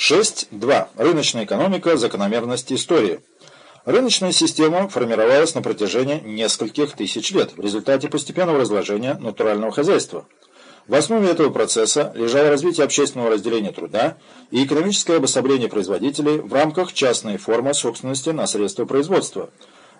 6.2. Рыночная экономика. Закономерность истории. Рыночная система формировалась на протяжении нескольких тысяч лет в результате постепенного разложения натурального хозяйства. В основе этого процесса лежало развитие общественного разделения труда и экономическое обособление производителей в рамках частной формы собственности на средства производства.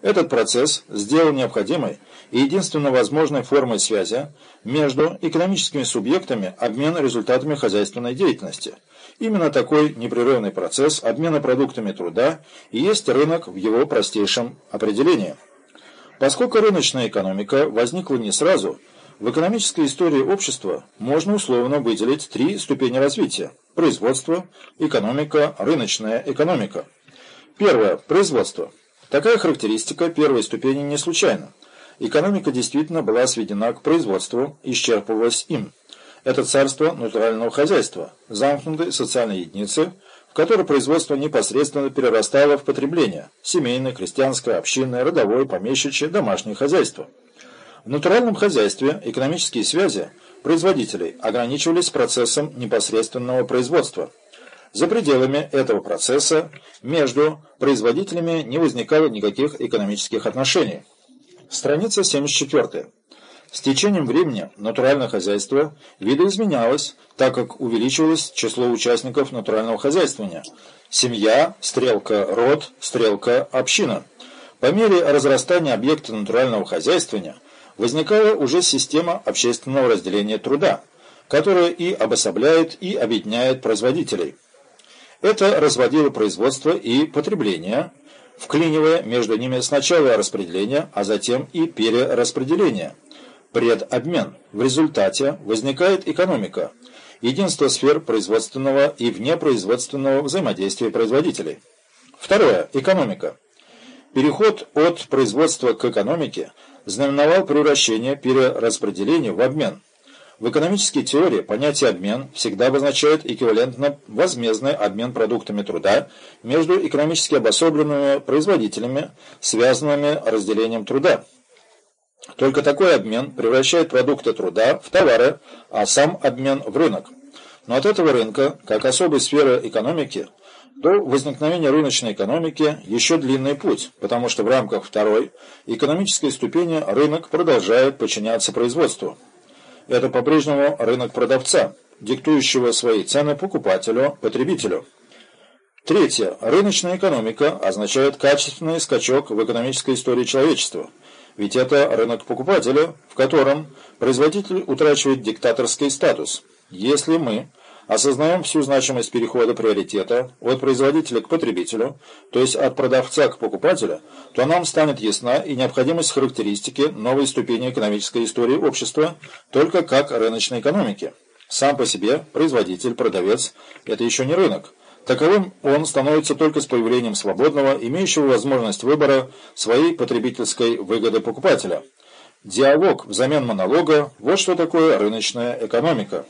Этот процесс сделал необходимой и единственно возможной формой связи между экономическими субъектами обмен результатами хозяйственной деятельности – Именно такой непрерывный процесс обмена продуктами труда и есть рынок в его простейшем определении. Поскольку рыночная экономика возникла не сразу, в экономической истории общества можно условно выделить три ступени развития – производство, экономика, рыночная экономика. Первое – производство. Такая характеристика первой ступени не случайна. Экономика действительно была сведена к производству, исчерпывалась им. Это царство натурального хозяйства, замкнутой социальной единицы, в которой производство непосредственно перерастало в потребление – семейное, крестьянское, общинное, родовое, помещичье, домашнее хозяйство. В натуральном хозяйстве экономические связи производителей ограничивались процессом непосредственного производства. За пределами этого процесса между производителями не возникало никаких экономических отношений. Страница 74. С течением времени натуральное хозяйство видоизменялось, так как увеличивалось число участников натурального хозяйствования. Семья, стрелка, род, стрелка, община. По мере разрастания объекта натурального хозяйствования возникала уже система общественного разделения труда, которая и обособляет, и объединяет производителей. Это разводило производство и потребление, вклинивая между ними сначала распределение, а затем и перераспределение – предобмен. В результате возникает экономика, единство сфер производственного и внепроизводственного взаимодействия производителей. Второе. Экономика. Переход от производства к экономике знаменовал превращение перераспределения в обмен. В экономической теории понятие «обмен» всегда обозначает эквивалентно возмездный обмен продуктами труда между экономически обособленными производителями, связанными разделением труда. Только такой обмен превращает продукты труда в товары, а сам обмен в рынок. Но от этого рынка, как особой сферы экономики, до возникновения рыночной экономики еще длинный путь, потому что в рамках второй экономической ступени рынок продолжает подчиняться производству. Это по-прежнему рынок продавца, диктующего свои цены покупателю, потребителю. Третье. Рыночная экономика означает качественный скачок в экономической истории человечества – ведь это рынок покупателя, в котором производитель утрачивает диктаторский статус. Если мы осознаем всю значимость перехода приоритета от производителя к потребителю, то есть от продавца к покупателю, то нам станет ясна и необходимость характеристики новой ступени экономической истории общества только как рыночной экономики. Сам по себе производитель, продавец – это еще не рынок. Таковым он становится только с появлением свободного, имеющего возможность выбора своей потребительской выгоды покупателя. Диалог взамен монолога – вот что такое рыночная экономика.